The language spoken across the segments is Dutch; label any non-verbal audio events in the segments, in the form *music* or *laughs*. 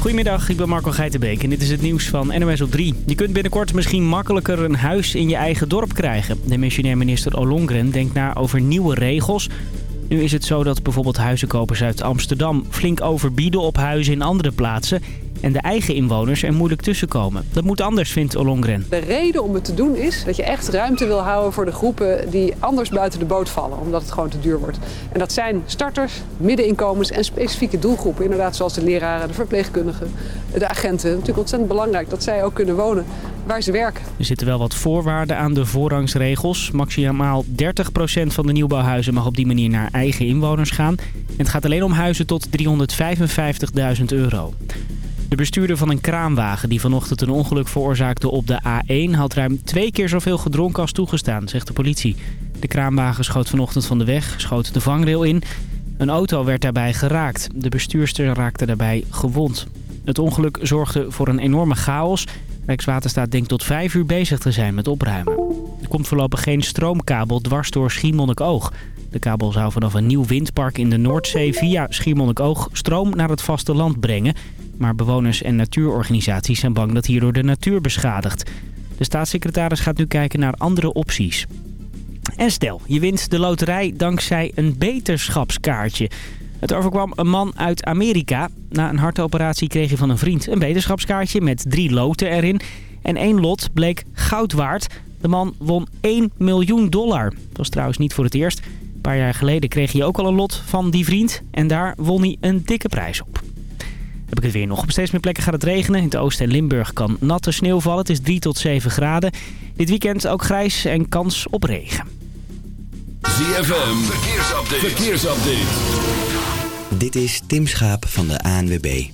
Goedemiddag, ik ben Marco Geitenbeek en dit is het nieuws van NOS op 3. Je kunt binnenkort misschien makkelijker een huis in je eigen dorp krijgen. De missionair minister Ollongren denkt na over nieuwe regels. Nu is het zo dat bijvoorbeeld huizenkopers uit Amsterdam flink overbieden op huizen in andere plaatsen en de eigen inwoners er moeilijk tussenkomen. Dat moet anders, vindt Ollongren. De reden om het te doen is dat je echt ruimte wil houden voor de groepen die anders buiten de boot vallen, omdat het gewoon te duur wordt. En dat zijn starters, middeninkomens en specifieke doelgroepen, inderdaad zoals de leraren, de verpleegkundigen, de agenten. Natuurlijk ontzettend belangrijk dat zij ook kunnen wonen waar ze werken. Er zitten wel wat voorwaarden aan de voorrangsregels. Maximaal 30% van de nieuwbouwhuizen mag op die manier naar eigen inwoners gaan. En het gaat alleen om huizen tot 355.000 euro. De bestuurder van een kraanwagen die vanochtend een ongeluk veroorzaakte op de A1... had ruim twee keer zoveel gedronken als toegestaan, zegt de politie. De kraanwagen schoot vanochtend van de weg, schoot de vangrail in. Een auto werd daarbij geraakt. De bestuurster raakte daarbij gewond. Het ongeluk zorgde voor een enorme chaos. Rijkswaterstaat denkt tot vijf uur bezig te zijn met opruimen. Er komt voorlopig geen stroomkabel dwars door Schiermonnikoog. De kabel zou vanaf een nieuw windpark in de Noordzee via Schiermonnikoog stroom naar het vasteland brengen... Maar bewoners en natuurorganisaties zijn bang dat hierdoor de natuur beschadigt. De staatssecretaris gaat nu kijken naar andere opties. En stel, je wint de loterij dankzij een beterschapskaartje. Het overkwam een man uit Amerika. Na een hartoperatie kreeg hij van een vriend een beterschapskaartje met drie loten erin. En één lot bleek goud waard. De man won 1 miljoen dollar. Dat was trouwens niet voor het eerst. Een paar jaar geleden kreeg hij ook al een lot van die vriend. En daar won hij een dikke prijs op. Heb ik het weer nog. Op steeds meer plekken gaat het regenen. In het oosten en Limburg kan natte sneeuw vallen. Het is 3 tot 7 graden. Dit weekend ook grijs en kans op regen. ZFM, verkeersupdate. verkeersupdate. Dit is Tim Schaap van de ANWB.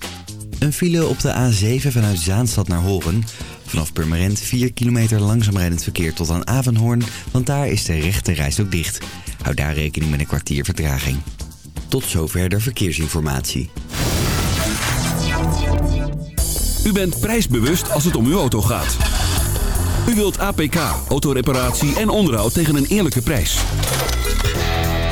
Een file op de A7 vanuit Zaanstad naar Horen. Vanaf Purmerend 4 kilometer langzaam rijdend verkeer tot aan Avenhoorn, want daar is de rechte reis ook dicht. Hou daar rekening met een kwartier vertraging. Tot zover de verkeersinformatie. U bent prijsbewust als het om uw auto gaat. U wilt APK, autoreparatie en onderhoud tegen een eerlijke prijs.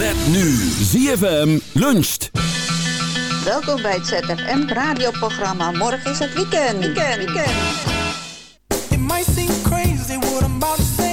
Met nu ZFM luncht. Welkom bij het ZFM radioprogramma. Morgen is het weekend. Weekend, weekend. It might seem crazy what I'm about to say.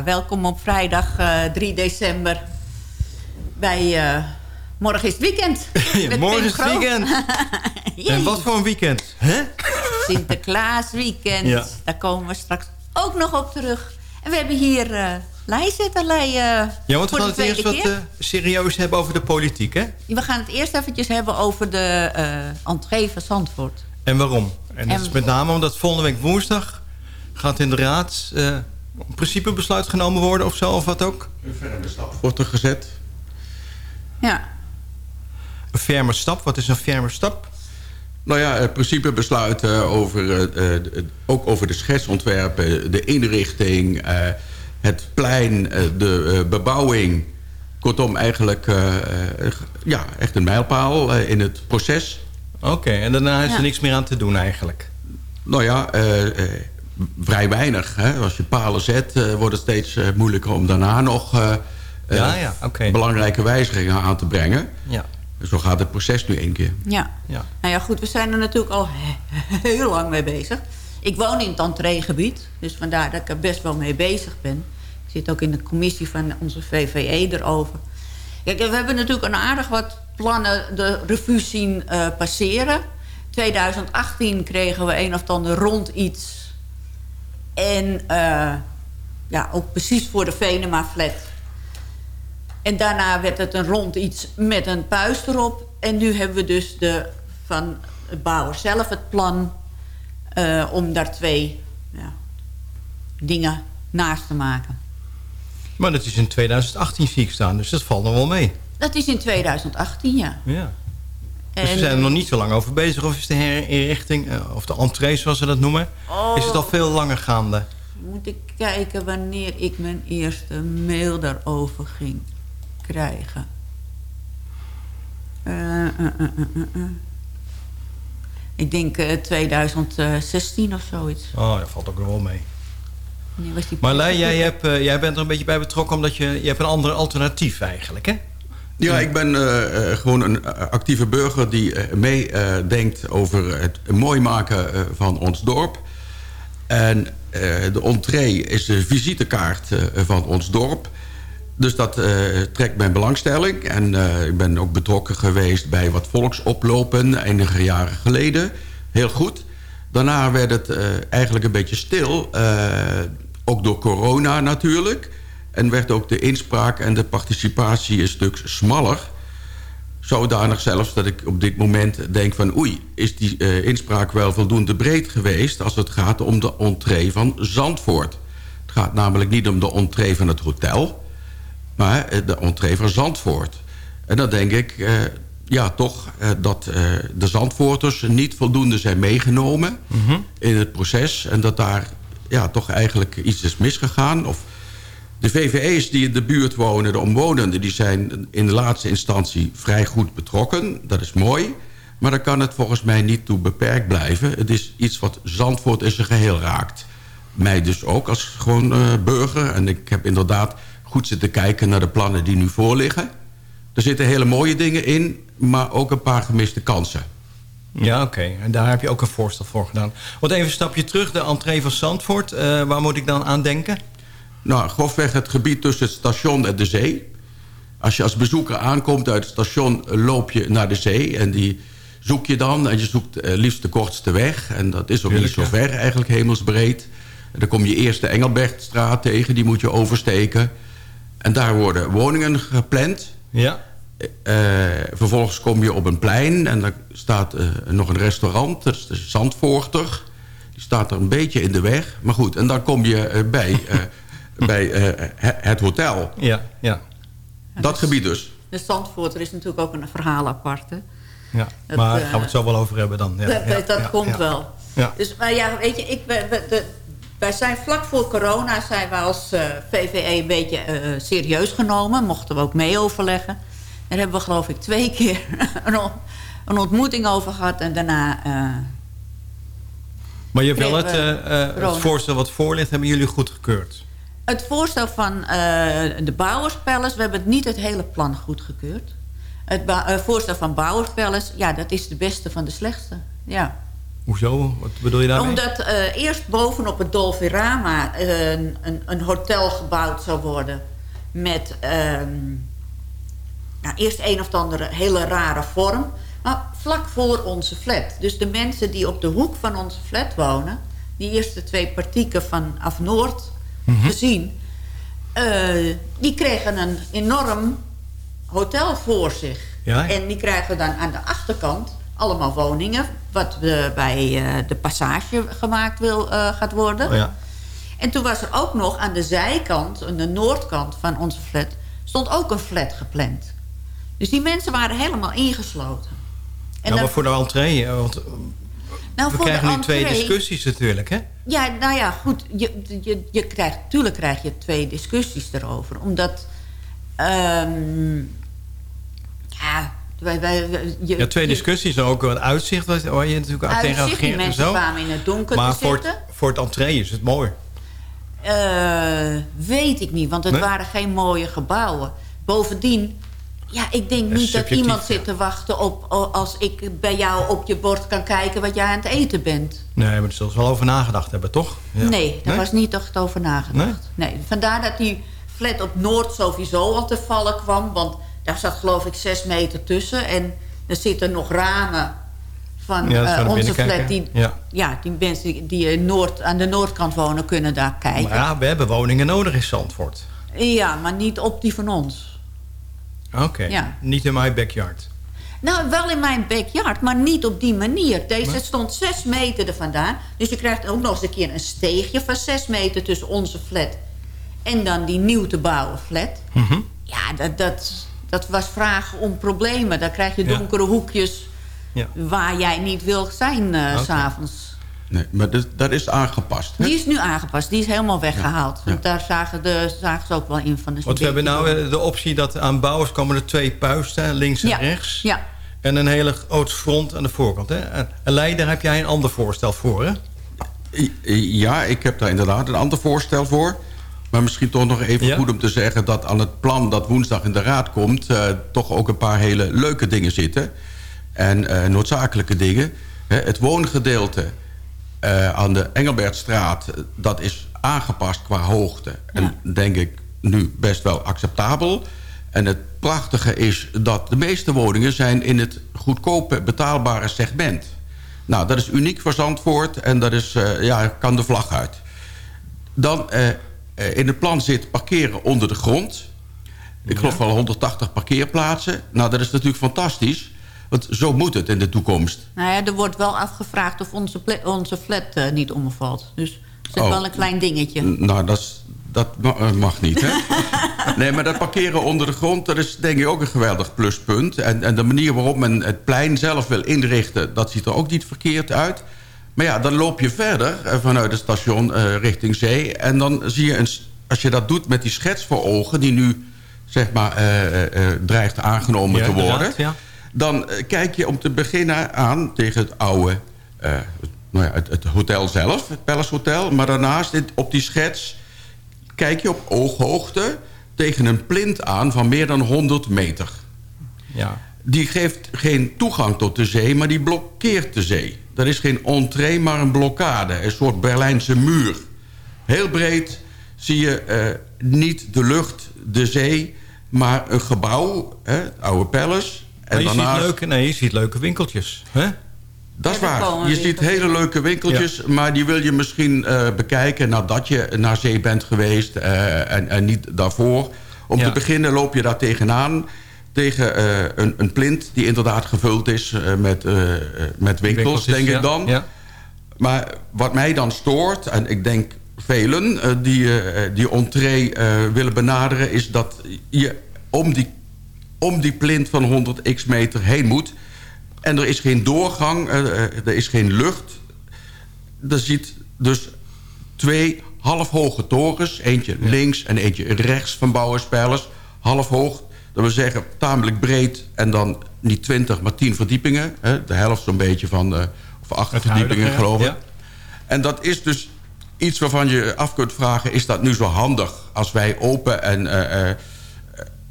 Ja, welkom op vrijdag eh, 3 december. Bij, eh, morgen is het weekend. *laughs* Ja, morgen is het weekend. *laughs* En wat voor een weekend? Hè? Sinterklaas weekend. Ja. Daar komen we straks ook nog op terug. En we hebben hier eh Lei zitten. Lei, eh, Ja, want we gaan het eerst wat eh, serieus hebben over de politiek, hè? We gaan het eerst eventjes hebben over de eh entree van Zandvoort. En waarom? En dat En- is met name omdat volgende week woensdag... gaat in de raad eh een principebesluit genomen worden of zo, of wat ook? Wordt er gezet. Ja, Een ferme stap. Wat is een ferme stap? Nou ja, het principebesluit over, eh, eh, ook over de schetsontwerpen, de inrichting, eh, het plein, de bebouwing. Kortom, eigenlijk ja, echt een mijlpaal eh, in het proces. Oké, en daarna is Ja. er niks meer aan te doen eigenlijk. Nou ja, eh, eh, vrij weinig. Hè? Als je palen zet, eh, wordt het steeds eh, moeilijker om daarna nog eh, Ja, ja, oké. belangrijke wijzigingen aan te brengen. Ja, Zo gaat het proces nu één keer. ja. ja. Nou ja, goed, we zijn er natuurlijk al he- heel lang mee bezig. Ik woon in het entreegebied, dus vandaar dat ik er best wel mee bezig ben. Ik zit ook in de commissie van onze VVE erover. Kijk, we hebben natuurlijk een aardig wat plannen de revue zien eh, passeren. 2018 kregen we een of ander rond iets. En eh, ja, ook precies voor de Venema Flat. En daarna werd het een rond iets met een puis erop. En nu hebben we dus de, van de bouwer zelf het plan... eh, om daar twee ja, dingen naast te maken. Maar dat is in 2018 zie ik staan, dus dat valt nog wel mee. Dat is in 2018, ja. Ja. Dus En- we zijn er nog niet zo lang over bezig. Of is de herinrichting, eh, of de entree zoals ze dat noemen... Oh. is het al veel langer gaande? Moet ik kijken wanneer ik mijn eerste mail daarover ging krijgen. Eh, eh. Ik denk eh, 2016 of zoiets. Oh, dat valt ook wel mee. Die Marlijn, jij, hebt, jij bent er een beetje bij betrokken... omdat je, je hebt een ander alternatief eigenlijk, hè? Ja, ik ben eh, eh, gewoon een eh, actieve burger die meedenkt over het mooi maken van ons dorp. En de entree is de visitekaart van ons dorp. Dus dat trekt mijn belangstelling. En ik ben ook betrokken geweest bij wat volksoplopen enige jaren geleden. Heel goed. Daarna werd het eigenlijk een beetje stil. ook door corona natuurlijk. En werd ook de inspraak en de participatie een stuk smaller. Zodanig zelfs dat ik op dit moment denk van... oei, is die eh, inspraak wel voldoende breed geweest... als het gaat om de entree van Zandvoort. Het gaat namelijk niet om de entree van het hotel... maar eh, de entree van Zandvoort. En dan denk ik, eh, ja, toch dat de Zandvoorters niet voldoende zijn meegenomen... in het proces en dat daar ja, toch eigenlijk iets is misgegaan... of de VVE's die in de buurt wonen, de omwonenden... die zijn in de laatste instantie vrij goed betrokken. Dat is mooi. Maar dan kan het volgens mij niet toe beperkt blijven. Het is iets wat Zandvoort in zijn geheel raakt. Mij dus ook als gewoon eh, burger. En ik heb inderdaad goed zitten kijken naar de plannen die nu voorliggen. Er zitten hele mooie dingen in, maar ook een paar gemiste kansen. Ja, oké. En daar heb je ook een voorstel voor gedaan. Want even een stapje terug, de entree van Zandvoort. Eh, waar moet ik dan aan denken? Nou, grofweg het gebied tussen het station en de zee. Als je als bezoeker aankomt uit het station, eh, loop je naar de zee. En die zoek je dan. En je zoekt eh, liefst de kortste weg. En dat is ook niet zo ver, eigenlijk hemelsbreed. En dan kom je eerst de Engelbertstraat tegen. Die moet je oversteken. En daar worden woningen gepland. Ja. Eh, vervolgens kom je op een plein. En daar staat nog een restaurant. Dat is de Zandvoorter. Die staat er een beetje in de weg. Maar goed, en dan kom je bij, *laughs* bij eh, he- het hotel. Ja, ja. Dat gebied dus. De Zandvoorter is natuurlijk ook een verhaal apart. Hè? ja. Dat, maar daar eh, gaan we het zo wel over hebben dan. Ja, dat ja, dat ja, komt ja. wel. Ja. Dus, maar ja, weet je, ik, we, we- de, wij zijn vlak voor corona zijn we als eh, VVE een beetje eh, serieus genomen. Mochten we ook mee overleggen. Daar hebben we geloof ik twee *laughs* keer een, on- een ontmoeting over gehad. En daarna... eh, Maar je hebt wel het, eh, eh, het voorstel wat voor ligt, hebben jullie goedgekeurd. Het voorstel van eh, de Bouwerspalace, we hebben het niet het hele plan goedgekeurd. Het eh, voorstel van Bouwerspalace, ja, dat is de beste van de slechtste. Ja. Hoezo? Wat bedoel je daarmee? Omdat eh, eerst bovenop het Dolfirama eh, een, een, een hotel gebouwd zou worden. Met ehm, nou, eerst een of andere hele rare vorm. Maar vlak voor onze flat. Dus de mensen die op de hoek van onze flat wonen... die eerste twee partieken vanaf Noord Mhm. gezien... eh, die kregen een enorm hotel voor zich. Ja. En die krijgen dan aan de achterkant allemaal woningen... wat eh, bij eh, de passage gemaakt wil, gaat worden. Oh, ja. En toen was er ook nog aan de zijkant, aan de noordkant van onze flat... stond ook een flat gepland. Dus die mensen waren helemaal ingesloten. En nou, dan- maar voor de entree, want nou, we voor de krijgen nu twee discussies natuurlijk, hè? Ja, nou ja, goed. Je, je, je krijgt, tuurlijk krijg je twee discussies erover. Omdat... ehm, ja, wij, wij, wij- je, Ja, twee discussies ook het uitzicht waar je natuurlijk tegen Uitzicht, die reageert en mensen zo. kwamen in het donker Maar te voor het, zitten. voor het entree is het mooi. Eh, weet ik niet, want het Nee? waren geen mooie gebouwen. Bovendien, ja, ik denk niet dat iemand zit te wachten op... als ik bij jou op je bord kan kijken wat jij aan het eten bent. Nee, maar daar zullen ze wel over nagedacht hebben, toch? Ja. Nee, daar was niet echt over nagedacht. Nee? Nee? vandaar dat die flat op Noord sowieso al te vallen kwam. Want daar zat geloof ik zes meter tussen. En er zitten nog ramen van Ja, eh, onze flat. Die, Ja. ja, die mensen die, die in Noord, aan de noordkant wonen kunnen daar kijken. Maar ja, we hebben woningen nodig in Zandvoort. Ja, maar niet op die van ons. Oké, Ja. niet in mijn backyard. Nou, wel in mijn backyard, maar niet op die manier. Deze stond zes meter er vandaan. Dus je krijgt ook nog eens een keer een steegje van zes meter tussen onze flat en dan die nieuw te bouwen flat. Mhm. Ja, dat, dat, dat was vragen om problemen. Daar krijg je Ja. donkere hoekjes Ja. waar jij niet wil zijn eh, s Oké. s'avonds. Nee, maar dat, dat is aangepast. hè? Die is nu aangepast, die is helemaal weggehaald. Ja. Want daar zagen, de, zagen ze ook wel in van. de Want we hebben nou beetje- eh, de optie dat aan bouwers komen er twee puisten, links en Ja, rechts. ja. En een hele groot front aan de voorkant. Hè? En heb jij een ander voorstel voor, hè? Ja, ik heb daar inderdaad een ander voorstel voor. Maar misschien toch nog even Ja? goed om te zeggen... dat aan het plan dat woensdag in de raad komt... eh, toch ook een paar hele leuke dingen zitten. En eh, noodzakelijke dingen. Hè, het woongedeelte eh, aan de Engelbertstraat... eh, dat is aangepast qua hoogte. En denk ik nu best wel acceptabel. En het prachtige is dat de meeste woningen... zijn in het goedkope betaalbare segment. Nou, dat is uniek voor Zandvoort en dat is, eh, ja, kan de vlag uit. Dan in het plan zit parkeren onder de grond. Ik geloof wel 180 parkeerplaatsen. Nou, dat is natuurlijk fantastisch. Want zo moet het in de toekomst. Nou ja, er wordt wel afgevraagd of onze, onze flat eh, niet omvalt. Dus dat is Oh. wel een klein dingetje. Nou, dat, is- dat eh, mag niet, hè? *laughs* nee, maar dat parkeren onder de grond... dat is denk ik ook een geweldig pluspunt. En, en de manier waarop men het plein zelf wil inrichten... dat ziet er ook niet verkeerd uit. Maar ja, dan loop je verder eh, vanuit het station eh, richting zee... en dan zie je, een, als je dat doet met die schets voor ogen... die nu, zeg maar, eh, eh, eh, dreigt aangenomen Ja, te worden... ja. Dan eh, kijk je om te beginnen aan tegen het oude... eh, nou ja, het, het hotel zelf, het Palace Hotel. Maar daarnaast dit, op die schets kijk je op ooghoogte... tegen een plint aan van meer dan 100 meter. Ja. Die geeft geen toegang tot de zee, maar die blokkeert de zee. Dat is geen entree, maar een blokkade. Een soort Berlijnse muur. Heel breed zie je eh, niet de lucht, de zee... maar een gebouw, hè, het oude palace... Maar En je, ziet leuke, nee, je ziet leuke winkeltjes. Hè? dat is Ja, waar. Je ziet winkeltjes. hele leuke winkeltjes... maar die wil je misschien eh, bekijken nadat je naar zee bent geweest... eh, en, en niet daarvoor. Om Ja. te beginnen loop je daar tegenaan... tegen eh, een, een plint die inderdaad gevuld is eh, met, met winkels, Winkeltjes, denk ja. ik dan. Ja. Maar wat mij dan stoort, en ik denk velen die die entree eh, willen benaderen... is dat je om die, om die plint van 100 x meter heen moet. En er is geen doorgang, eh, eh, er is geen lucht. Er ziet dus twee halfhoge torens. Eentje links en eentje rechts van Bouwerspellers. Half hoog, dat wil zeggen tamelijk breed... en dan niet 20, maar 10 verdiepingen. Hè, de helft zo'n beetje van... eh, of acht Het verdiepingen, huidige, geloof ik. ja. En dat is dus iets waarvan je af kunt vragen... is dat nu zo handig als wij open en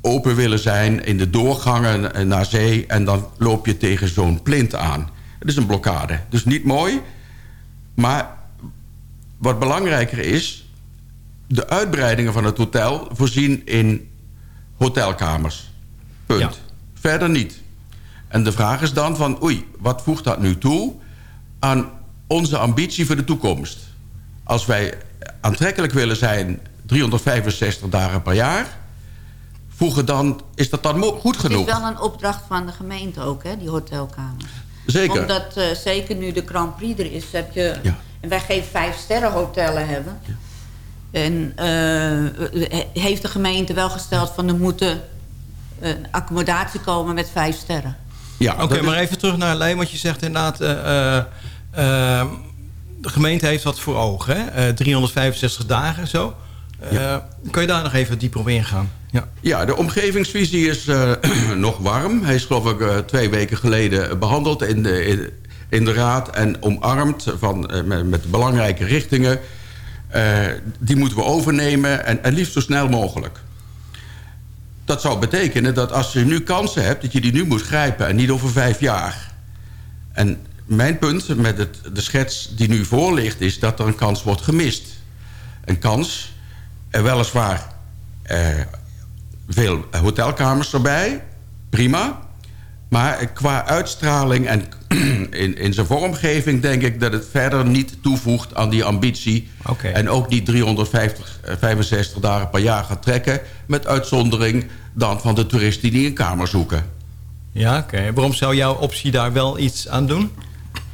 open willen zijn... in de doorgangen eh, naar zee... en dan loop je tegen zo'n plint aan. Het is een blokkade. Dus niet mooi. Maar wat belangrijker is... de uitbreidingen van het hotel voorzien in hotelkamers. Punt. Ja. Verder niet. En de vraag is dan van... oei, wat voegt dat nu toe aan onze ambitie voor de toekomst? Als wij aantrekkelijk willen zijn 365 dagen per jaar... voegen dan, is dat dan goed Het is genoeg? wel een opdracht van de gemeente ook, hè, die hotelkamers. Zeker. Omdat eh, zeker nu de Grand Prix er is, heb je... Ja. En wij geen vijf sterren hotellen hebben. En eh, heeft de gemeente wel gesteld van er moeten een accommodatie komen met vijf sterren. Ja, Oké, maar even terug naar Lijn, want je zegt inderdaad... eh, eh, eh, de gemeente heeft wat voor ogen, hè? Eh, 365 dagen zo. Eh, Kan je daar nog even dieper op ingaan? Ja. Ja, de omgevingsvisie is eh, *clears throat* nog warm. Hij is geloof ik eh, twee weken geleden behandeld in de, in, in de raad... en omarmd van, met, met belangrijke richtingen. Die moeten we overnemen en, en liefst zo snel mogelijk. Dat zou betekenen dat als je nu kansen hebt... dat je die nu moet grijpen en niet over vijf jaar. En mijn punt met het, de schets die nu voor ligt... is dat er een kans wordt gemist. Een kans, weliswaar... eh, veel hotelkamers erbij. Prima. Maar qua uitstraling en *clears throat* in, in zijn vormgeving... denk ik dat het verder niet toevoegt aan die ambitie. En ook niet 350, eh, 65 dagen per jaar gaat trekken... met uitzondering dan van de toeristen die een kamer zoeken. Ja, oké. Waarom zou jouw optie daar wel iets aan doen?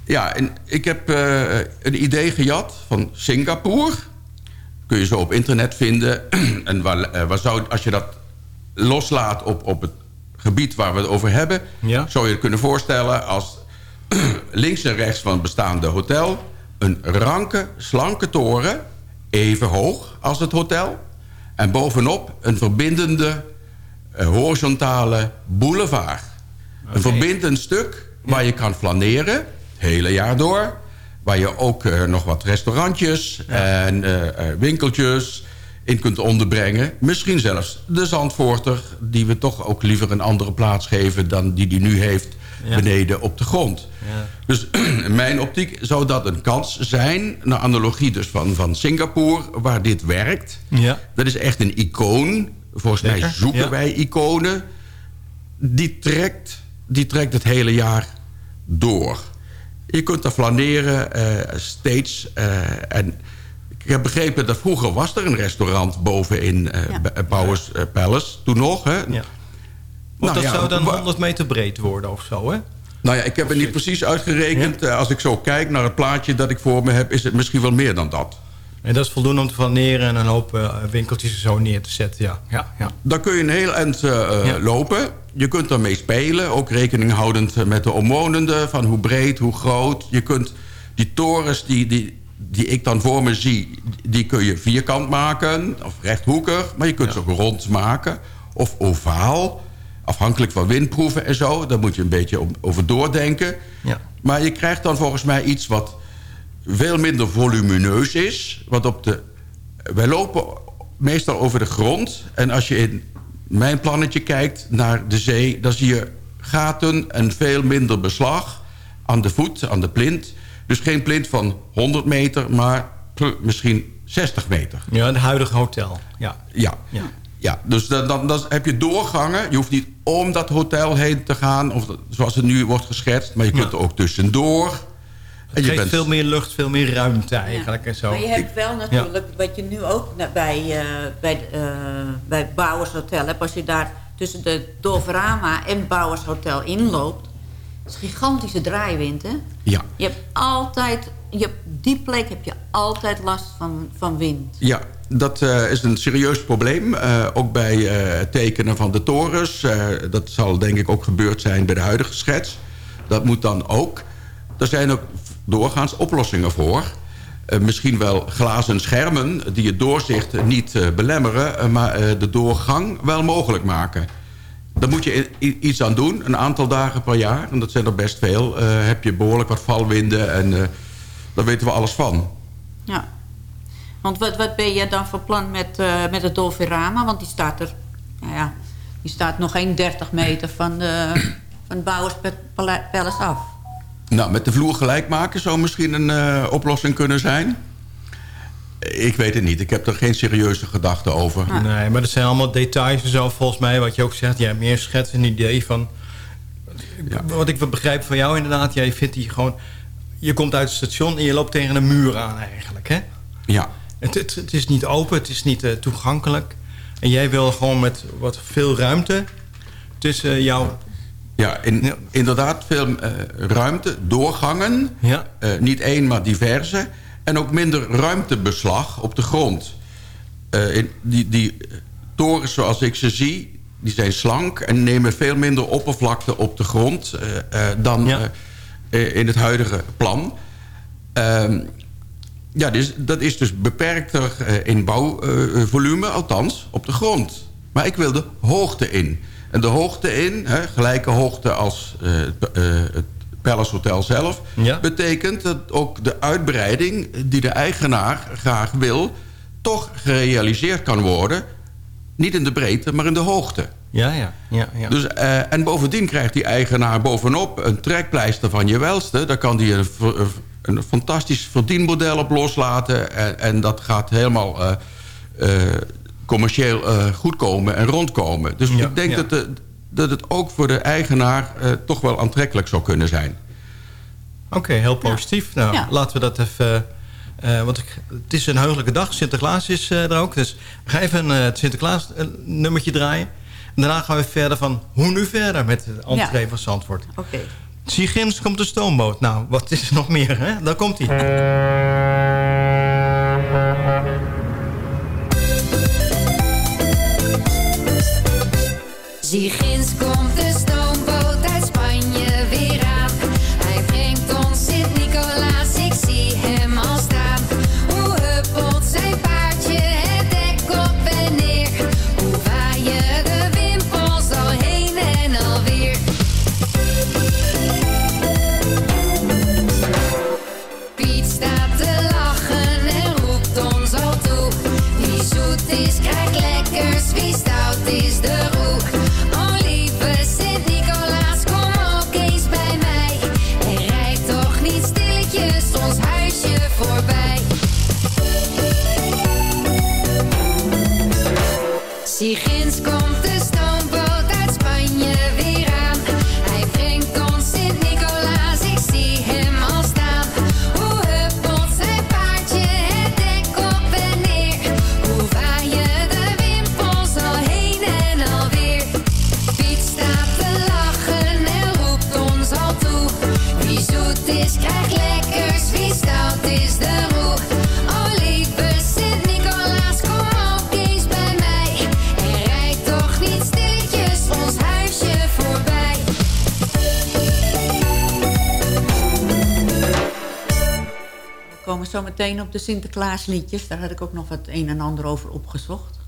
Ja, en ik heb eh, een idee gejat van Singapore. Kun je zo op internet vinden. *clears throat* en waar, eh, waar zou, als je dat loslaat op, op het gebied waar we het over hebben... Ja. zou je het kunnen voorstellen als *clears throat* links en rechts van het bestaande hotel... een ranke, slanke toren, even hoog als het hotel... en bovenop een verbindende, eh, horizontale boulevard. Een verbindend stuk waar je kan flaneren, het hele jaar door... waar je ook eh, nog wat restaurantjes en eh, eh, winkeltjes in kunt onderbrengen. Misschien zelfs de Zandvoorter... die we toch ook liever een andere plaats geven... dan die die nu heeft Ja. beneden op de grond. Ja. Dus *clears throat* in mijn optiek zou dat een kans zijn... naar analogie dus van, van Singapore, waar dit werkt. Ja. Dat is echt een icoon. Volgens mij zoeken wij iconen. Die trekt, die trekt het hele jaar door. Je kunt daar flaneren eh, steeds. eh, en ik heb begrepen dat vroeger was er een restaurant boven in eh Ja. Eh, Palace. Toen nog, hè? Ja. Nou Want dat ja, zou dan wa- 100 meter breed worden of zo, hè? Nou ja, ik heb het niet precies uitgerekend. Als ik zo kijk naar het plaatje dat ik voor me heb... is het misschien wel meer dan dat. En dat is voldoende om te flaneren en een hoop eh, winkeltjes zo neer te zetten. Ja, ja, ja. Dan kun je een heel eind eh, eh, Ja. lopen. Je kunt ermee spelen. Ook rekening houdend met de omwonenden. Van hoe breed, hoe groot. Je kunt die torens die, die, die ik dan voor me zie... die kun je vierkant maken. Of rechthoekig. Maar je kunt ze ook rond maken. Of ovaal. Afhankelijk van windproeven en zo. Daar moet je een beetje over doordenken. Ja. Maar je krijgt dan volgens mij iets wat veel minder volumineus is. Want op de, wij lopen meestal over de grond. En als je in mijn plannetje kijkt naar de zee... dan zie je gaten en veel minder beslag aan de voet, aan de plint. Dus geen plint van 100 meter, maar misschien 60 meter. Ja, het huidige hotel. Ja. Ja, Ja. ja. dus dan, dan, dan heb je doorgangen. Je hoeft niet om dat hotel heen te gaan... Of zoals het nu wordt geschetst. Maar je kunt Ja. er ook tussendoor. Het geeft veel meer lucht, veel meer ruimte eigenlijk. En zo. Maar je hebt wel natuurlijk, wat je nu ook bij, eh bij, eh bij Bouwers Hotel hebt... als je daar tussen de Doverama en Bouwers Hotel inloopt... is een gigantische draaiwind, hè? Ja. Je hebt altijd, je hebt, die plek heb je altijd last van, van wind. Ja, dat eh, is een serieus probleem. Eh, ook bij eh, het tekenen van de torens. Eh, dat zal denk ik ook gebeurd zijn bij de huidige schets. Dat moet dan ook. Er zijn ook doorgaans oplossingen voor. Eh, misschien wel glazen schermen die het doorzicht niet eh, belemmeren... eh, maar de doorgang wel mogelijk maken. Daar moet je iets aan doen, een aantal dagen per jaar. En dat zijn er best veel. Heb je behoorlijk wat valwinden en daar weten we alles van. Ja. Want wat, wat ben je dan van plan met, met het Dolfirama? Want die staat er, nou ja, die staat nog geen 30 meter van, de, van het af. Nou, met de vloer gelijk maken zou misschien een eh, oplossing kunnen zijn. Ik weet het niet. Ik heb er geen serieuze gedachten over. Nee, maar dat zijn allemaal details en zo volgens mij. Wat je ook zegt, jij hebt meer schets een idee van... Wat ik begrijp van jou inderdaad, jij vindt die gewoon... Je komt uit het station en je loopt tegen een muur aan eigenlijk, hè? Ja. Het, het, het is niet open, het is niet eh, toegankelijk. En jij wil gewoon met wat veel ruimte tussen jou... Ja, in, inderdaad veel eh, ruimte, doorgangen. Ja. Eh, niet één, maar diverse. En ook minder ruimtebeslag op de grond. Eh, in, die, die torens zoals ik ze zie, die zijn slank... en nemen veel minder oppervlakte op de grond dan Ja. in het huidige plan. Ehm, ja, dus, dat is dus beperkter in bouwvolume, althans op de grond. Maar ik wil de hoogte in. En de hoogte in, hè, gelijke hoogte als eh, eh, het Palace Hotel zelf... Ja. betekent dat ook de uitbreiding die de eigenaar graag wil... toch gerealiseerd kan worden. Niet in de breedte, maar in de hoogte. Ja, ja, ja. ja. Dus, eh, en bovendien krijgt die eigenaar bovenop een trekpleister van je welste. Daar kan hij een, een fantastisch verdienmodel op loslaten. En, en dat gaat helemaal commercieel eh, goed komen en rondkomen. Dus Ja, ik denk ja. dat, de, dat het ook voor de eigenaar eh, toch wel aantrekkelijk zou kunnen zijn. Oké, heel positief. Nou, Ja. laten we dat even... eh, want ik, het is een heugelijke dag. Sinterklaas is eh, er ook. Dus we gaan even eh, het Sinterklaas nummertje draaien. En daarna gaan we verder van hoe nu verder met het entree van Zandvoort. Oké. Zie ginds komt de stoomboot. Nou, wat is er nog meer? Hè? Daar komt hij. Zie ginds komt de Zie ginds komt de stoomboot zo meteen op de Sinterklaasliedjes. Daar had ik ook nog wat een en ander over opgezocht.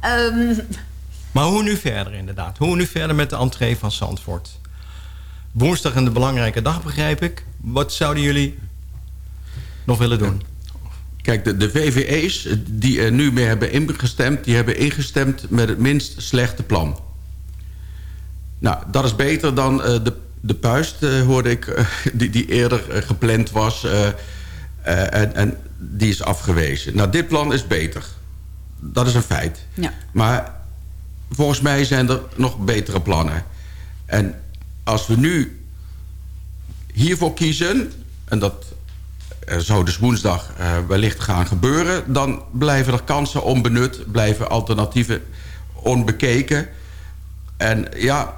Ehm, Maar hoe nu verder inderdaad? Hoe nu verder met de entree van Zandvoort? Woensdag een belangrijke dag, begrijp ik. Wat zouden jullie nog willen doen? Kijk, de, de VVE's die er nu mee hebben ingestemd... die hebben ingestemd met het minst slechte plan. Nou, dat is beter dan eh, de, de puist, eh, hoorde ik... eh, *laughs* die, die eerder gepland was. Eh, en, en die is afgewezen. Nou, dit plan is beter. Dat is een feit. ja. Maar volgens mij zijn er nog betere plannen. En als we nu hiervoor kiezen... en dat eh, zou dus woensdag eh, wellicht gaan gebeuren... dan blijven er kansen onbenut, blijven alternatieven onbekeken. En ja,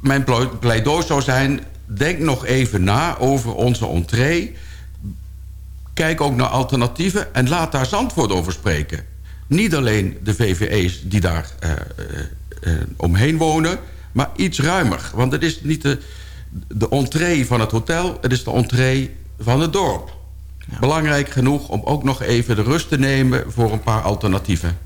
mijn pleidooi zou zijn... denk nog even na over onze entree... Kijk ook naar alternatieven en laat daar Zandvoort over spreken. Niet alleen de VVE's die daar eh, eh, eh, omheen wonen... maar iets ruimer. Want het is niet de, de entree van het hotel... het is de entree van het dorp. Belangrijk genoeg om ook nog even de rust te nemen... voor een paar alternatieven.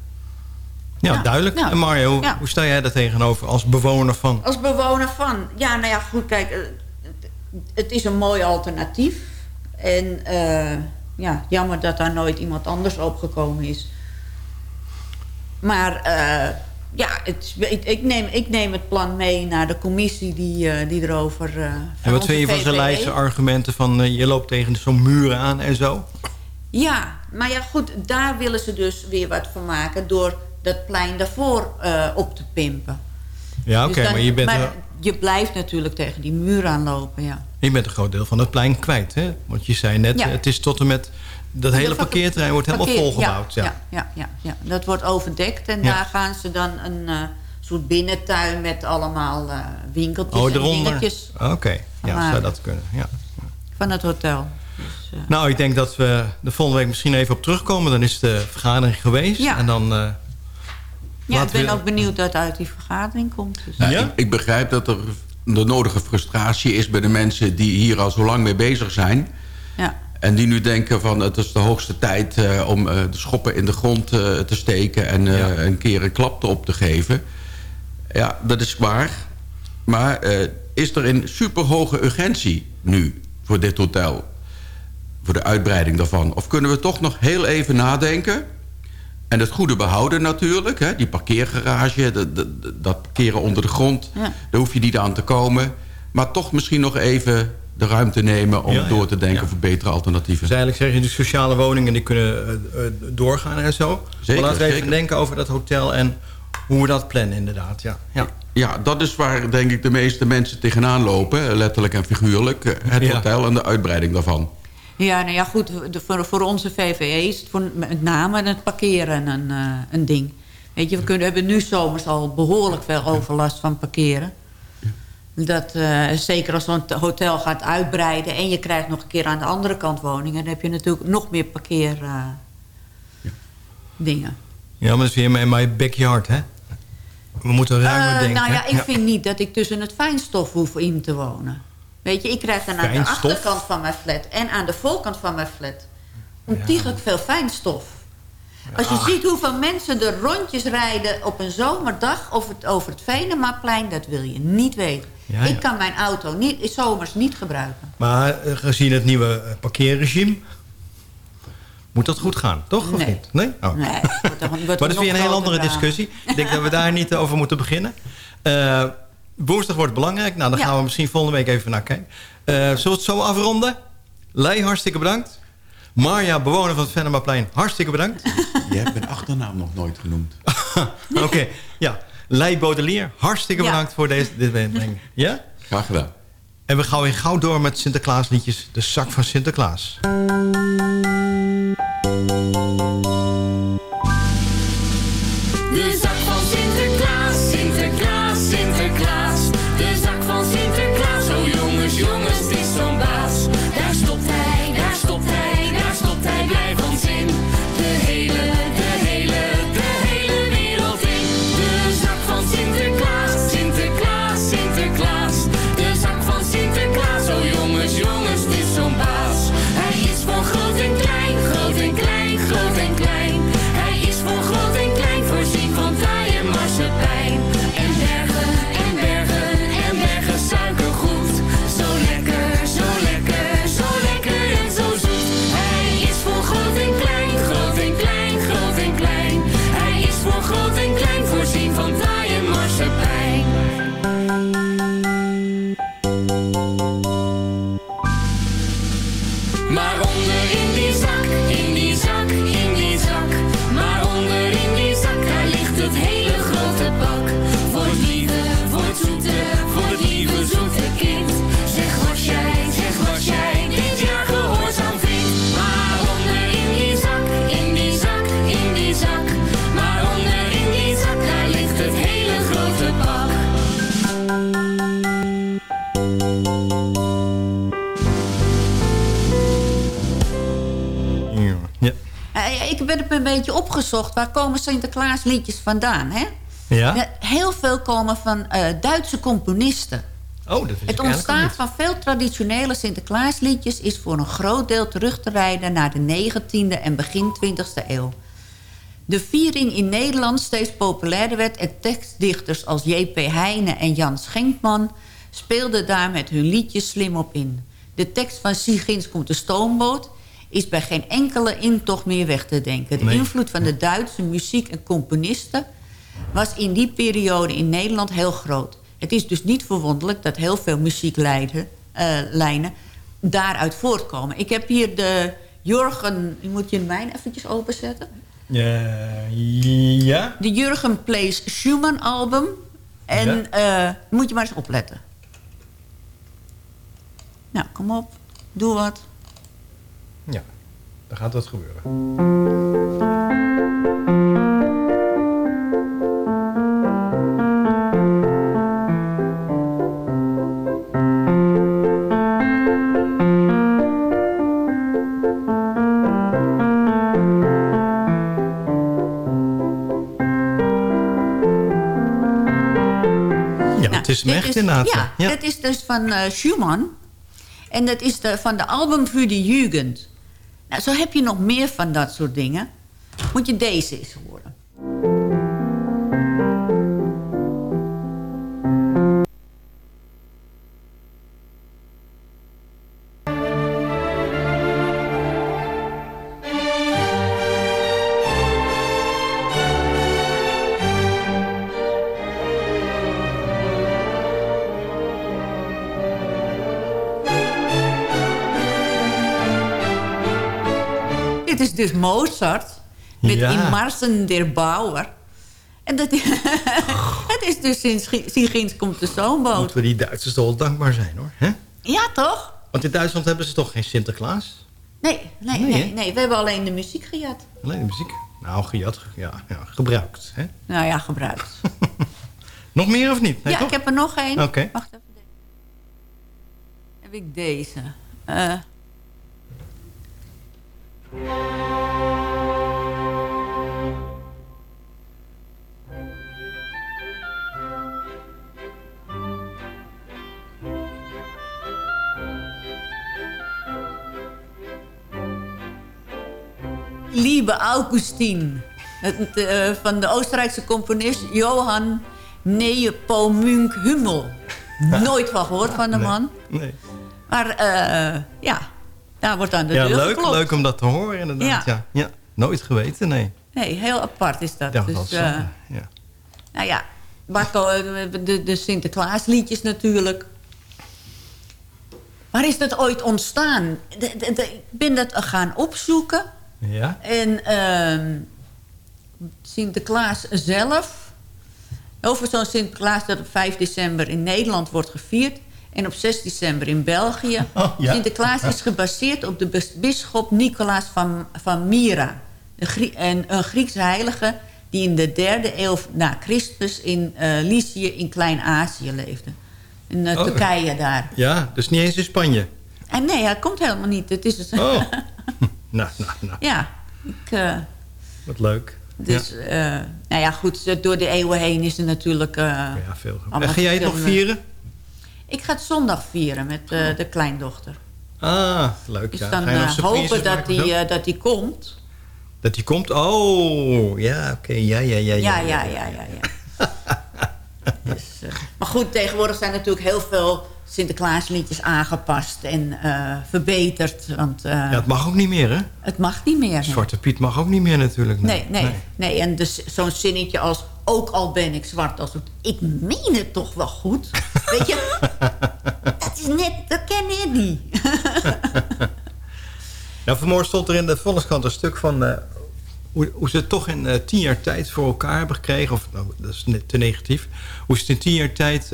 Ja, Ja, duidelijk. ja. En Mario, Ja. hoe sta jij daar tegenover als bewoner van? Als bewoner van... Ja, nou ja, goed, kijk. het- Het is een mooi alternatief. En eh, ja, jammer dat daar nooit iemand anders opgekomen is. Maar eh, ja, het, ik, ik, neem, ik neem het plan mee naar de commissie die, eh, die erover... eh, En wat vind je van zijn VVE. lijstse argumenten van... je loopt tegen zo'n muur aan en zo? Ja, maar ja goed, daar willen ze dus weer wat van maken... door dat plein daarvoor op te pimpen. Ja, oké, Dus maar, je bent, maar je blijft natuurlijk tegen die muur aanlopen, ja. Je bent een groot deel van het plein kwijt, hè? Want je zei net, Ja. het is tot en met... Dat hele parkeerterrein wordt helemaal Parkeer- volgebouwd. Ja, Ja, ja, ja, ja. Dat wordt overdekt en Ja. daar gaan ze dan een eh, soort binnentuin... met allemaal eh, winkeltjes Oh, en dingetjes Oké, ja, zou dat kunnen. Ja. van het hotel. Dus, eh, Nou, ik denk dat we de volgende week misschien even op terugkomen. Dan is de vergadering geweest. Ja. En dan... eh, ja, ik ben we- ook benieuwd wat uit die vergadering komt. Dus. Nou, Ja? ik, ik begrijp dat er de nodige frustratie is bij de mensen die hier al zo lang mee bezig zijn. Ja. En die nu denken van het is de hoogste tijd eh, om eh, de schoppen in de grond eh, te steken... en Ja. een keer een klap op te geven. Ja, dat is waar. Maar is er een superhoge urgentie nu voor dit hotel? Voor de uitbreiding daarvan? Of kunnen we toch nog heel even nadenken... En het goede behouden natuurlijk. Hè? Die parkeergarage, dat, dat, dat parkeren onder de grond. Ja. Daar hoef je niet aan te komen. Maar toch misschien nog even de ruimte nemen... om Ja, ja. door te denken Ja. over betere alternatieven. Dus eigenlijk zeg je, de sociale woningen die kunnen eh, eh, doorgaan en zo. Zeker, maar laten we even zeker. denken over dat hotel en hoe we dat plannen inderdaad. Ja. Ja. Ja, dat is waar denk ik de meeste mensen tegenaan lopen. Letterlijk en figuurlijk. eh, Het Ja. hotel en de uitbreiding daarvan. Ja, nou ja, goed. De, voor, voor onze VVE is het voor, met name het parkeren een, eh, een ding. Weet je, we kunnen, hebben nu zomers al behoorlijk veel overlast van parkeren. Dat, eh, zeker als zo'n hotel gaat uitbreiden... en je krijgt nog een keer aan de andere kant woningen... dan heb je natuurlijk nog meer parkeer eh, dingen. ja, maar dat is weer mijn my backyard, hè? We moeten ruimer Eh, denken. nou ja, hè? ik vind niet dat ik tussen het fijnstof hoef in te wonen. Weet je, ik krijg dan aan de achterkant van mijn flat... en aan de voorkant van mijn flat... ontiegelijk veel fijnstof. Als je ziet hoeveel mensen er rondjes rijden op een zomerdag... of het, over het Venemaplein, dat wil je niet weten. Ja, ja. Ik kan mijn auto niet, in zomers niet gebruiken. Maar eh, gezien het nieuwe eh, parkeerregime... moet dat goed gaan, toch? Of Nee. niet? Nee? Oh. Nee, wordt wordt *laughs* Maar dat is weer een heel andere discussie. Ik denk dat we *laughs* daar niet over moeten beginnen. Eh, woensdag wordt belangrijk. Nou, daar Ja. gaan we misschien volgende week even naar kijken. Eh, zullen we het zo afronden? Lei, hartstikke bedankt. Marja, bewoner van het Venemaplein, hartstikke bedankt. *laughs* Je hebt mijn achternaam nog nooit genoemd. *laughs* Oké, ja. Lei Baudelier, hartstikke Ja. bedankt voor deze, dit. *laughs* Ja? Graag gedaan. En we gaan weer gauw door met Sinterklaasliedjes. De zak van Sinterklaas. De zak opgezocht. Waar komen Sinterklaasliedjes vandaan, hè? Ja? Heel veel komen van eh, Duitse componisten. Oh, dat Het ontstaan van veel traditionele Sinterklaasliedjes... is voor een groot deel terug te rijden naar de 19e en begin 20e eeuw. De viering in Nederland steeds populairder werd... en tekstdichters als J.P. Heijnen en Jan Schenkman... speelden daar met hun liedjes slim op in. De tekst van Sigins komt de stoomboot... is bij geen enkele intocht meer weg te denken. De Nee. invloed van de Duitse muziek en componisten was in die periode in Nederland heel groot. Het is dus niet verwonderlijk dat heel veel muzieklijnen eh, daaruit voortkomen. Ik heb hier de Jurgen... Moet je mijn eventjes openzetten? Ja, ja. De Jurgen Plays Schumann album. En eh, moet je maar eens opletten. Nou, kom op. Doe wat. Ja, dan gaat dat gebeuren. Ja, het is echt inderdaad. Ja, ja. dat is dus van eh, Schumann. En dat is de, van de album Für die Jugend. Nou, zo heb je nog meer van dat soort dingen. Moet je deze eens horen. Dus Mozart. Met Ja. In Marsen der Bauer. En dat *laughs* het is dus sinds Sigins komt de zoonboot. Moeten we die Duitsers toch wel dankbaar zijn hoor. Hè? Ja, toch? Want in Duitsland hebben ze toch geen Sinterklaas? Nee, nee, Nee, nee. We hebben alleen de muziek gejat. Alleen de muziek. Nou, gejat, ge- ja, ja, gebruikt. Hè? Nou ja, gebruikt. *laughs* Nog meer of niet? Nee, ja, toch? ik heb er nog één. Oké. Wacht even. Heb ik deze. Eh, Liebe Augustin. Het, eh, van de Oostenrijkse componist Johann Nepomuk Hummel. *laughs* Nooit van gehoord van de man. Nee. Maar eh, ja, daar wordt aan de Ja, deur leuk, geklopt. leuk om dat te horen inderdaad. Ja. Ja. Ja. Nooit geweten, nee. Nee, heel apart is dat. Ja, dus, dat is, eh, ja. nou ja, Marco, eh, de, de Sinterklaasliedjes natuurlijk. Waar is dat ooit ontstaan? De- de- de- ik ben dat gaan opzoeken. Ja? En ehm, Sinterklaas zelf... Over zo'n Sinterklaas dat op 5 december in Nederland wordt gevierd... en op 6 december in België. *laughs* Oh, ja. Sinterklaas is gebaseerd op de bis- bisschop Nicolaas van, van Myra. Een, Grie- een, een Griekse heilige die in de derde eeuw na Christus... in eh Lycië in Klein-Azië leefde. In eh, Oh. Turkije daar. Ja, dus niet eens in Spanje. En nee, hij komt helemaal niet. Het is dus, Oh. *laughs* *laughs* nou, nou, nou. ja, ik... eh, Wat leuk. Dus, ja. eh, nou ja, goed, door de eeuwen heen is er natuurlijk... eh, ja, veel. En ga jij het nog vieren? Ik ga het zondag vieren met eh, de kleindochter. Ah, leuk. Dus ja. dan eh, hopen dat die, eh, dat die komt. Dat die komt? Oh, ja, oké. Ja, ja, ja, Ja, ja, ja, ja. ja. dus, eh, maar goed, tegenwoordig zijn natuurlijk heel veel Sinterklaasliedjes aangepast en eh, verbeterd. Want eh, Ja, het mag ook niet meer, hè? het mag niet meer. Zwarte Piet mag ook niet meer natuurlijk. Nee, nee, nee. En dus zo'n zinnetje als... ook al ben ik zwart als het... ik meen het toch wel goed. *laughs* Weet je? dat is net... dat ken ik niet. *laughs* Nou, vanmorgen stond er in de Volkskrant een stuk van... eh, hoe, hoe ze het toch in eh, tien jaar tijd voor elkaar hebben gekregen. Of, nou, dat is net te negatief. Hoe ze het in tien jaar tijd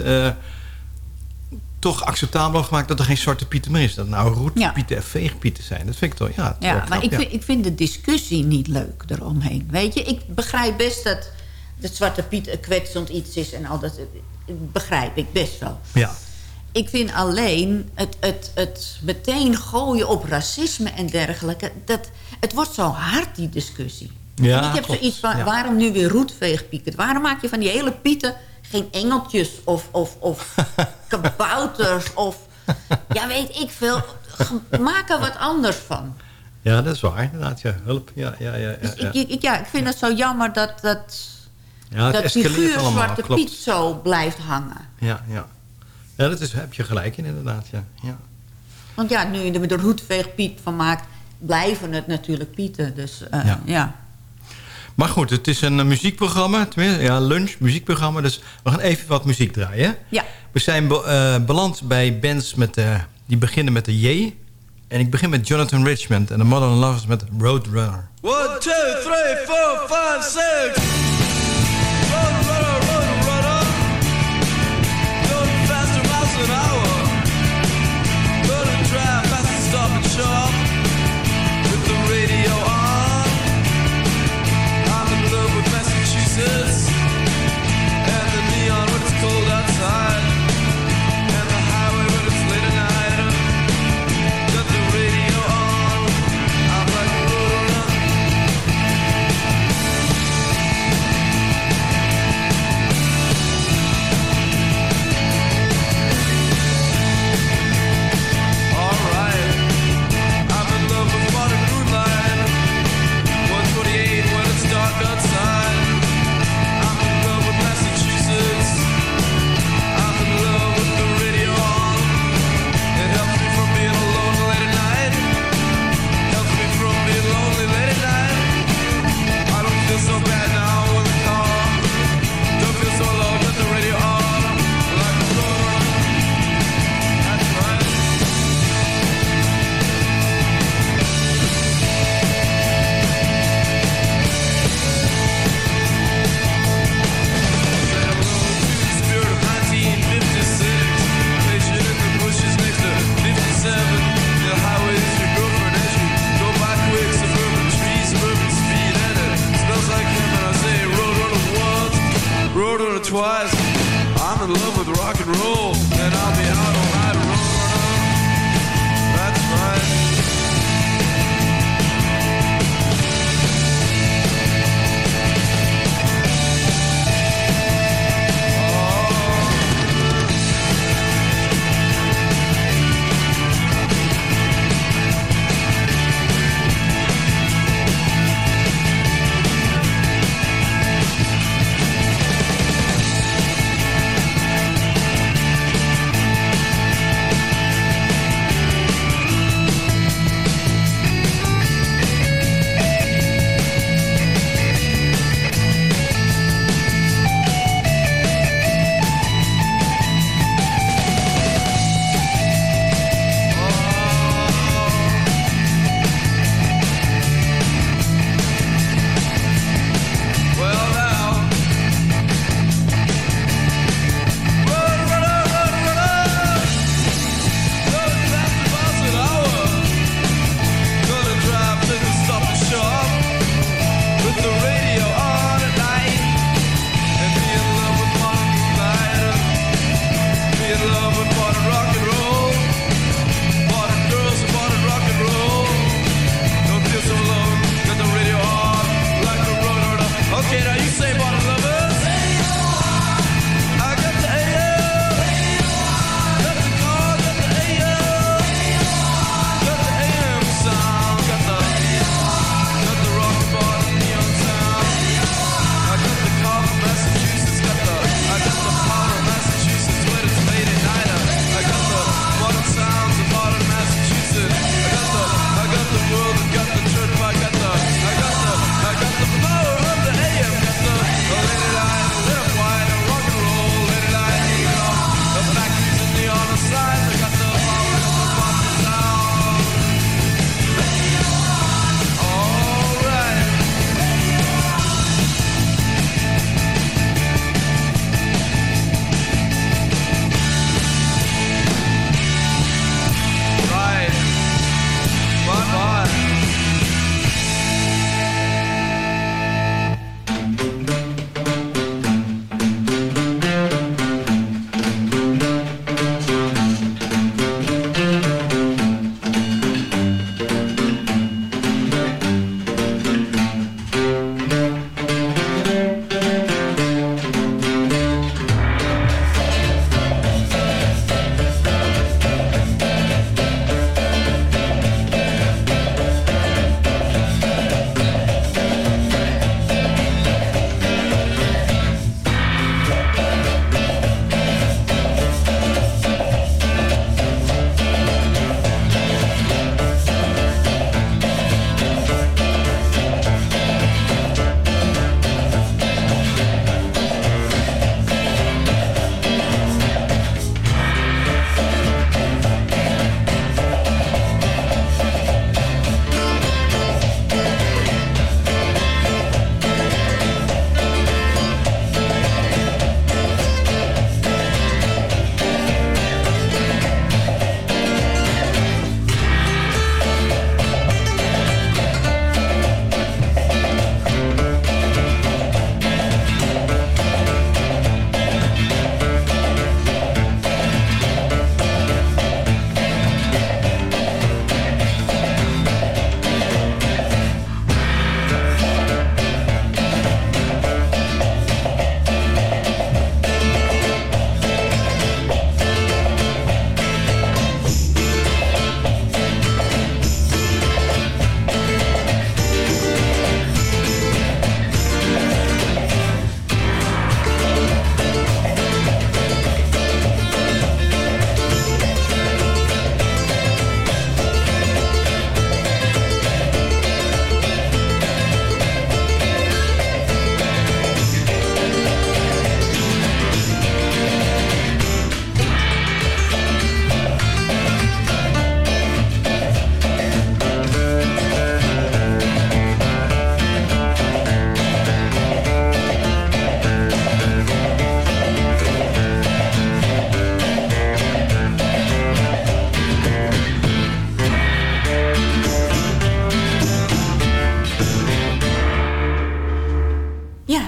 toch acceptabel gemaakt... dat er geen zwarte pieten meer is. Dat nou roetpieten en veegpieten zijn. Dat vind ik toch, ja... ja, maar knap, ik, ja. vind, ik vind de discussie niet leuk eromheen. Weet je? Ik begrijp best dat... dat Zwarte Piet een kwetsend iets is en al dat... begrijp ik best wel. Ja. Ik vind alleen het, het, het meteen gooien op racisme en dergelijke... Dat, het wordt zo hard, die discussie. Ja, En ik heb klopt. zoiets van, Ja. waarom nu weer roetveegpieten? Waarom maak je van die hele pieten geen engeltjes of, of, of *laughs* kabouters? Of, ja, weet ik veel. Maak er wat anders van. ja, dat is waar inderdaad. Ja, hulp. Ja, ja, ja, ja, Dus ja. ik, ik, ja, ik vind het zo jammer dat, dat, Ja, dat figuur allemaal, Zwarte klopt. Piet zo blijft hangen. Ja, ja. Ja, dat is, heb je gelijk in inderdaad, ja. ja. Want ja, nu je er de roetveegpiet van maakt... blijven het natuurlijk pieten. Dus eh, Ja. ja. Maar goed, het is een eh, muziekprogramma. ja, lunch, muziekprogramma. Dus we gaan even wat muziek draaien. Ja. We zijn be eh, beland bij bands met, de, die beginnen met de J. En ik begin met Jonathan Richmond en de Modern Lovers met Roadrunner. 1, 2, 3, 4, 5, 6...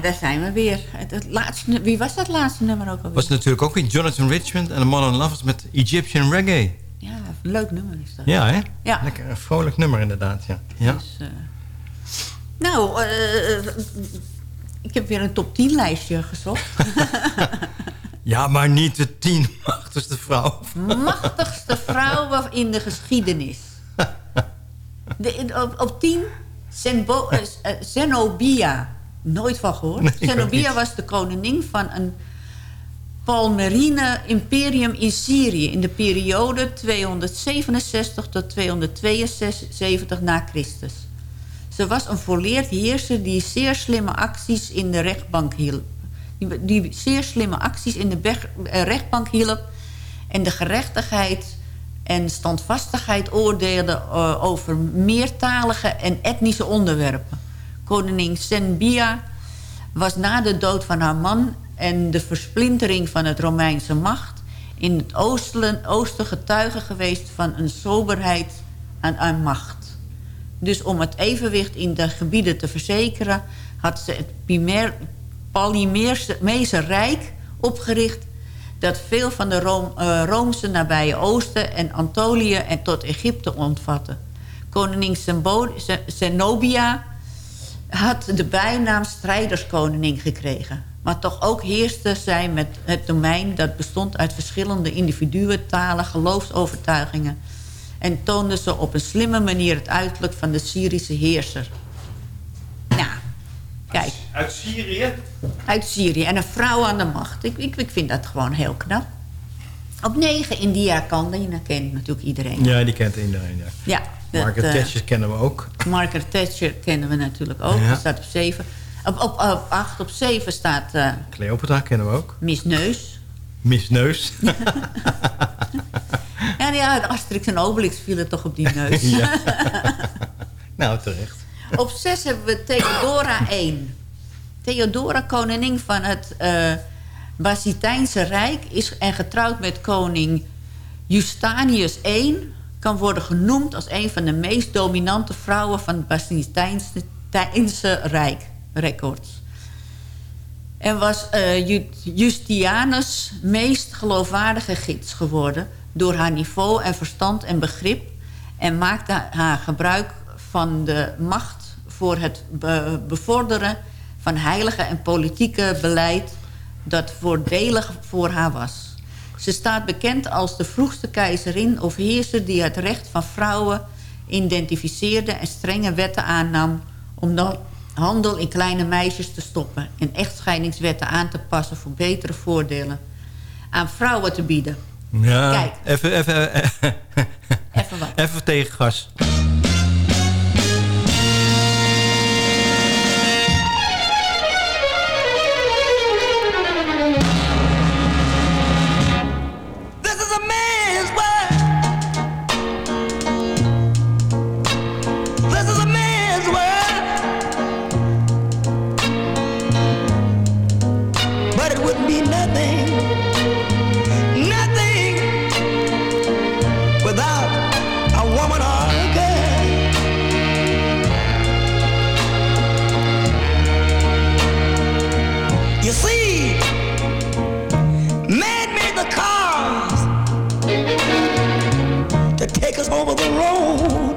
daar zijn we weer. Het, het laatste, wie was dat laatste nummer ook alweer? Was natuurlijk ook in Jonathan Richmond en de Modern Lovers met Egyptian Reggae. Ja, een leuk nummer is dat. Ja, hè? Ja. Lekker een vrolijk nummer inderdaad, ja. ja. Dus, nou, eh, ik heb weer een top 10 lijstje gezocht. *laughs* Ja, maar niet de tien machtigste vrouw. Machtigste vrouwen in de geschiedenis. *laughs* De, op, 10, eh, eh, Zenobia. Nooit van gehoord. Nee, Zenobia was de koningin van een Palmerine imperium in Syrië... in de periode 267 tot 272 na Christus. Ze was een volleerd heerser die zeer slimme acties in de rechtbank hielp. Die, die zeer slimme acties in de eh, rechtbank hielp... en de gerechtigheid en standvastigheid oordeelde eh, over meertalige en etnische onderwerpen. Koningin Zenobia was na de dood van haar man en de versplintering van het Romeinse macht... in het oosten, oosten getuige geweest van een soberheid aan, aan macht. Dus om het evenwicht in de gebieden te verzekeren... had ze het Pimer- Ptolemeese Rijk opgericht... dat veel van de Room, eh, Roomse nabije Oosten en Anatolië en tot Egypte omvatte. Koningin Zenobia had de bijnaam strijderskoningin gekregen. Maar toch ook heerste zij met het domein dat bestond uit verschillende individuen, talen, geloofsovertuigingen. En toonde ze op een slimme manier het uiterlijk van de Syrische heerser. Nou, kijk, Uit Syrië? uit Syrië. En een vrouw aan de macht. Ik, ik, ik vind dat gewoon heel knap. Op negen India Kandina kent natuurlijk iedereen. Ja, die kent iedereen, ja. Ja, dat, Margaret eh, Thatcher kennen we ook. Margaret Thatcher kennen we natuurlijk ook. Ja. Die staat op 7. Op, op, op 8 op 7 staat eh, Cleopatra kennen we ook. Miss Neus. Miss Neus. *laughs* Ja, ja, Asterix en Obelix vielen toch op die *laughs* neus. ja. *laughs* nou, terecht. Op 6 hebben we Theodora I. Theodora, koningin van het eh Basitijnse Rijk... is en getrouwd met koning Justanius I... kan worden genoemd als een van de meest dominante vrouwen... van het Basitijnse Tijnse Rijk. Records. En was eh, Ju- Justianus meest geloofwaardige gids geworden... door haar niveau en verstand en begrip... en maakte haar gebruik van de macht... voor het be- bevorderen van heilige en politieke beleid... dat voordelig voor haar was. Ze staat bekend als de vroegste keizerin of heerser... die het recht van vrouwen identificeerde en strenge wetten aannam... om de handel in kleine meisjes te stoppen... en echtscheidingswetten aan te passen voor betere voordelen aan vrouwen te bieden. Ja, Kijk. Even, even, eh, *laughs* Even wat. even tegen gas. Wouldn't be nothing, nothing without a woman or a girl. You see, man made the cars to take us over the road.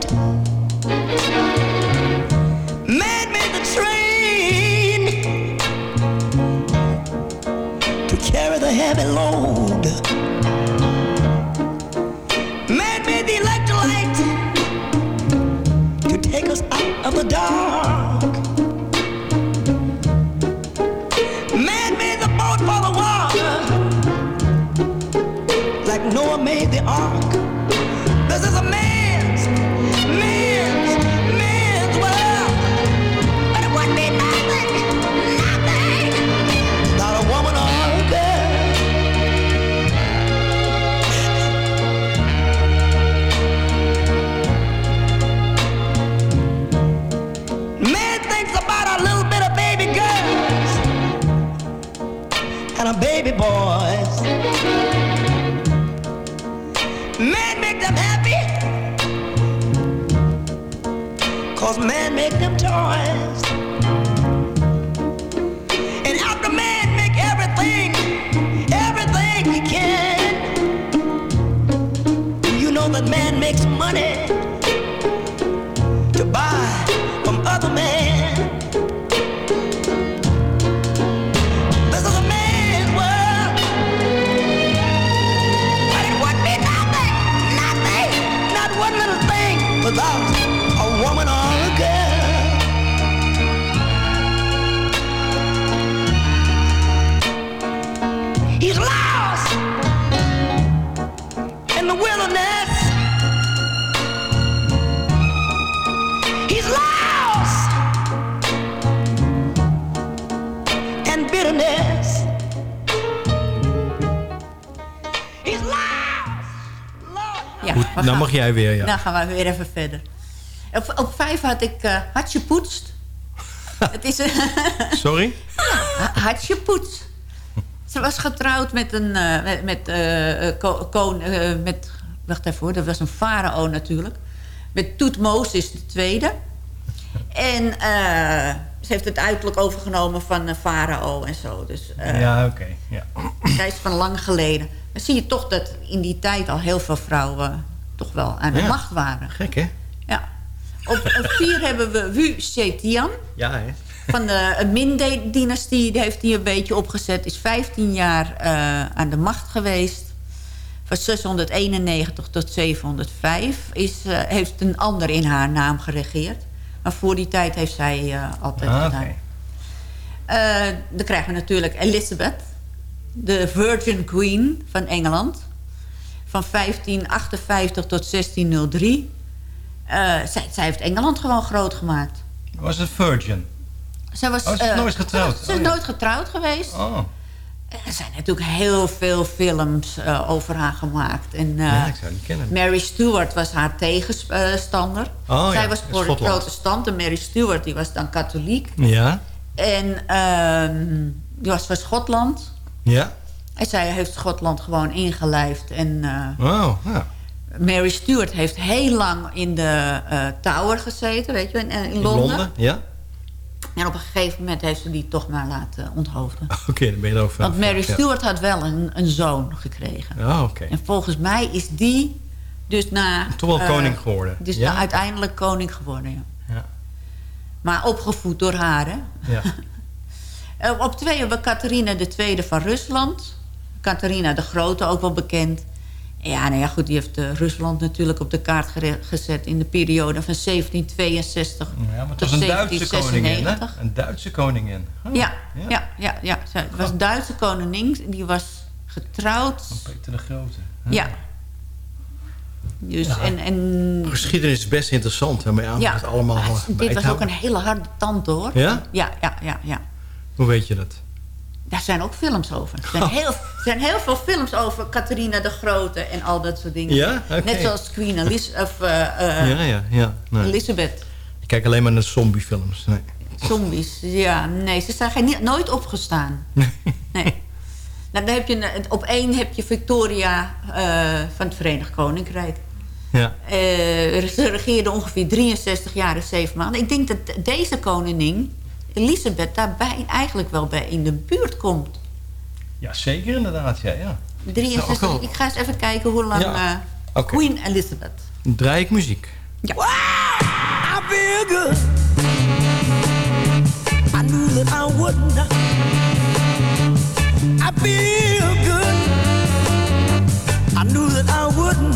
toys. And help the man make everything, everything he can. You know that man makes money to buy from other men. This is a man's world. But it nothing, nothing, not one little thing without a woman or a girl. The wilderness. He's lost in bitterness. He's lost. Ja, Goed, nou gaan- mag jij weer, ja. Dan gaan we weer even verder. Op, op vijf had ik uh, Hartje Poetst. *laughs* Het is een Sorry? *laughs* Hartje Poets. Ze was getrouwd met een... eh, met, met, eh, eh, ko- koon- eh, met Wacht even hoor, dat was een farao natuurlijk. Met de tweede. En eh, ze heeft het uiterlijk overgenomen van een farao en zo. Dus eh, ja, oké. ja. zij is van lang geleden. Dan zie je toch dat in die tijd al heel veel vrouwen toch wel aan de Ja. macht waren. Gek, hè? Ja. Op vier hebben we Wu Zetian. Ja, hè? Van de Min-dynastie die heeft hij een beetje opgezet. Is 15 jaar eh, aan de macht geweest. Van 691 tot 705 is, eh, heeft een ander in haar naam geregeerd. Maar voor die tijd heeft zij eh, altijd Ah, gedaan. dan krijgen we natuurlijk Elizabeth. De Virgin Queen van Engeland. Van 1558 tot 1603. Eh, zij, zij heeft Engeland gewoon groot gemaakt. Was het Virgin? Was, Oh, ze is eh, nooit getrouwd? Ze, is Oh, ja. nooit getrouwd geweest. Oh, Er zijn natuurlijk heel veel films eh, over haar gemaakt. En, eh, ja, ik zou niet kennen. Mary Stuart was haar tegenstander. Oh, Zij ja, was protestant en Mary Stuart die was dan katholiek. Ja? En ehm, die was van Schotland. Ja? En zij heeft Schotland gewoon ingelijfd. En eh, ja. Mary Stuart heeft heel lang in de eh, Tower gezeten, weet je, in, in In Londen. Londen? Ja? En op een gegeven moment heeft ze die toch maar laten onthoofden. *laughs* Oké, dan ben je er ook van. Want Mary Ja. Stuart had wel een, een zoon gekregen. Oh, oké. En volgens mij is die dus na... Toch wel eh, koning geworden. Dus Ja? uiteindelijk koning geworden, ja. Ja. Maar opgevoed door haar, hè. Ja. *laughs* Eh, op twee hebben we Catharina II van Rusland. Catharina de Grote, ook wel bekend. Ja, nou ja, goed, die heeft eh, Rusland natuurlijk op de kaart gezet... in de periode van 1762 Ja, maar het tot was een Duitse koningin, hè? 1796. Een Duitse koningin. Oh, Ja, ja, ja, ja. Zij was een Duitse koningin. Die was getrouwd. Van Peter de Grote. Ja. Dus, Ja. en, en Geschiedenis is best interessant, hè? Maar ja, ja, het allemaal bij dit was ook een hele harde tante, hoor. Ja? Ja, ja, ja, ja. Hoe weet je dat? Daar zijn ook films over. Er zijn, Oh. heel, er zijn heel veel films over Catharina de Grote en al dat soort dingen. Ja? Net zoals Queen Elis of, eh, eh, ja, ja, ja. Nee. Elizabeth. Ik kijk alleen maar naar zombiefilms. Nee. Zombies. Ja, nee, ze zijn geen, nooit opgestaan. Nee. Nou, dan heb je, een- op één heb je Victoria eh, van het Verenigd Koninkrijk. Ja. Eh, ze regeerde ongeveer 63 jaar en 7 maanden. Ik denk dat deze koningin, Elisabeth, daarbij eigenlijk wel bij in de buurt komt. ja, zeker inderdaad. Ja, ja. 63, Ook al- ik ga eens even kijken hoe lang Ja. eh. Queen Elizabeth. Draai ik muziek. Ja. I feel good. I knew that I wouldn't. I feel good. I knew that I wouldn't.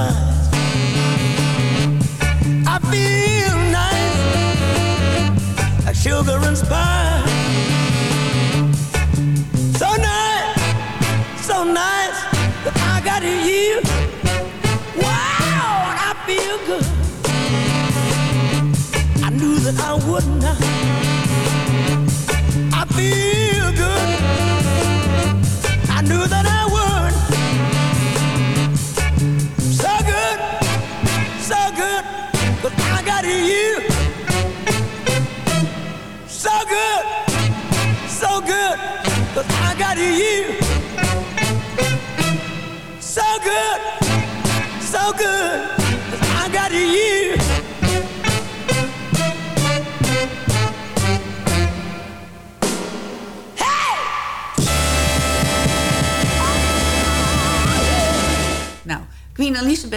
I feel nice, I sugar inspire. So nice, so nice, that I got a year. Wow, I feel good. I knew that I would not.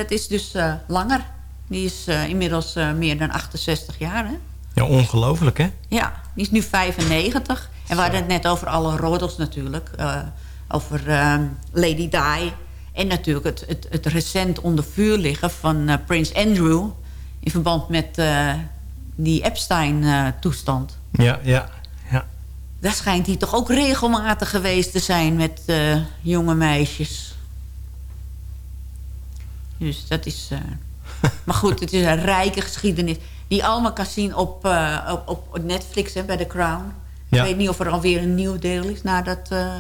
Elizabeth is dus eh, langer. Die is eh, inmiddels eh, meer dan 68 jaar, hè? Ja, ongelooflijk, hè? Ja, die is nu 95. En we hadden het net over alle roddels natuurlijk. over ehm, Lady Di. En natuurlijk het, het, het recent onder vuur liggen van Prins Andrew... in verband met die Epstein-toestand. Ja, ja, ja. Daar schijnt hij toch ook regelmatig geweest te zijn met jonge meisjes. Dus dat is... eh, *laughs* maar goed, het is een rijke geschiedenis. Die je allemaal kan zien op, eh, op, op Netflix hè, bij The Crown. Ja. Ik weet niet of er alweer een nieuw deel is nadat... eh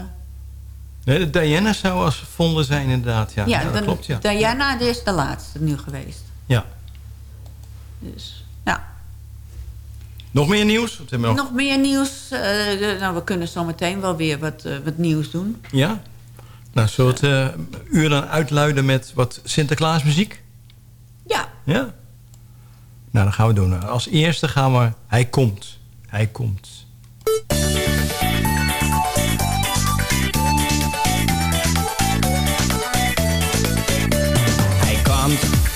Nee, de Diana zou als vonden zijn inderdaad. Ja, ja, Ja, dat dan- klopt, ja. Diana die is de laatste nu geweest. ja. Dus, ja. Nog meer nieuws? Nog? Nog meer nieuws. nou, we kunnen zo meteen wel weer wat, wat nieuws doen. Ja? Nou, zullen we het eh, uur dan uitluiden met wat Sinterklaasmuziek? Ja. Ja? Nou, dat gaan we doen. Als eerste gaan we... Hij komt. Hij komt.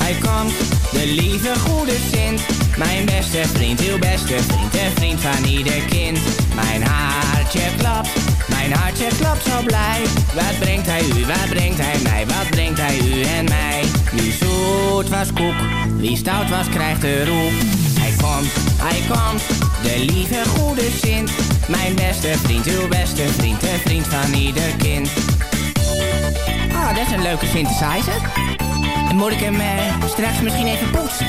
Hij komt, de lieve goede Sint. Mijn beste vriend, uw beste vriend, en vriend van ieder kind. Mijn hartje klopt, mijn hartje klopt zo blij. Wat brengt hij u, wat brengt hij mij, wat brengt hij u en mij? Wie zoet was koek, wie stout was krijgt de roep. Hij komt, hij komt, de lieve goede Sint. Mijn beste vriend, uw beste vriend, en vriend van ieder kind. Ah, dat is een leuke synthesizer. En moet ik hem eh, straks misschien even poetsen?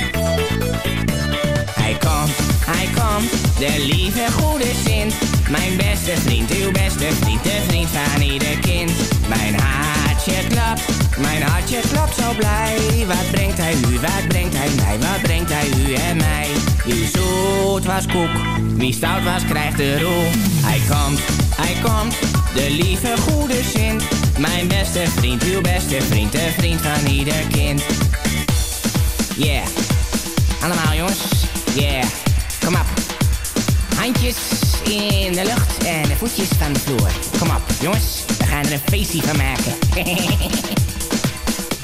Hij komt, hij komt, de lieve goede Sint. Mijn beste vriend, uw beste vriend, de vriend van ieder kind. Mijn hartje klapt, mijn hartje klapt zo blij. Wat brengt hij u, wat brengt hij mij, wat brengt hij u en mij? Wie zoet was koek, wie stout was krijgt de roe. Hij komt, hij komt, de lieve goede Sint. Mijn beste vriend, uw beste vriend, de vriend van ieder kind. Yeah. Allemaal jongens. Yeah. Kom op. Handjes in de lucht en de voetjes van de vloer. Kom op, jongens. We gaan er een feestje van maken. *laughs*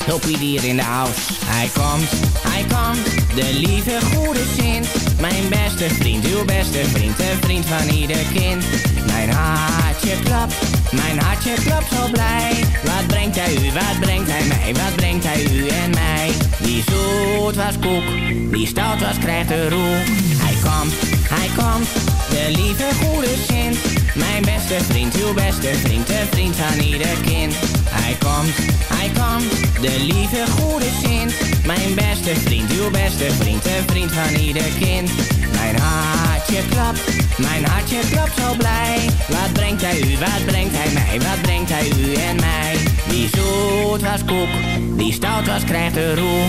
Hulpie hier in de house. Hij komt, hij komt. De lieve goede Sint. Mijn beste vriend, uw beste vriend. De vriend van ieder kind. Mijn hartje klapt, mijn hartje klapt zo blij. Wat brengt hij u, wat brengt hij mij, wat brengt hij u en mij? Wie zoet was koek, wie stout was krijgt de roe. Hij komt, hij komt, de lieve goede Sint. Mijn beste vriend, uw beste vriend, de vriend van ieder kind. Hij komt, hij komt, de lieve goede Sint. Mijn beste vriend, uw beste vriend, de vriend van ieder kind. Mijn hartje klapt, mijn hartje klapt zo blij. Wat brengt hij u, wat brengt hij mij, wat brengt hij u en mij? Wie zoet was koek, wie stout was krijgt de roe.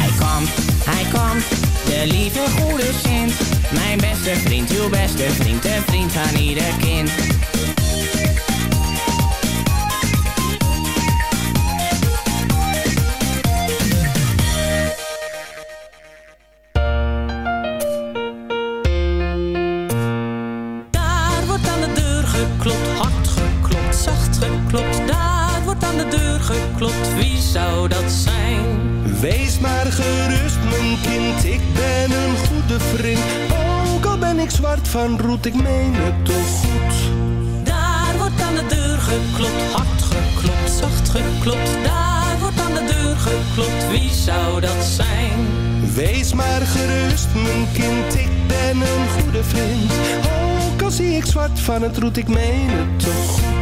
Hij komt, hij komt, de lieve goede Sint. Mijn beste vriend, uw beste vriend, de vriend van ieder kind. Van roet, ik meen het toch goed. Daar wordt aan de deur geklopt, hard geklopt, zacht geklopt. Daar wordt aan de deur geklopt, wie zou dat zijn? Wees maar gerust, mijn kind, ik ben een goede vriend. Ook al zie ik zwart van het roet, ik meen het toch goed.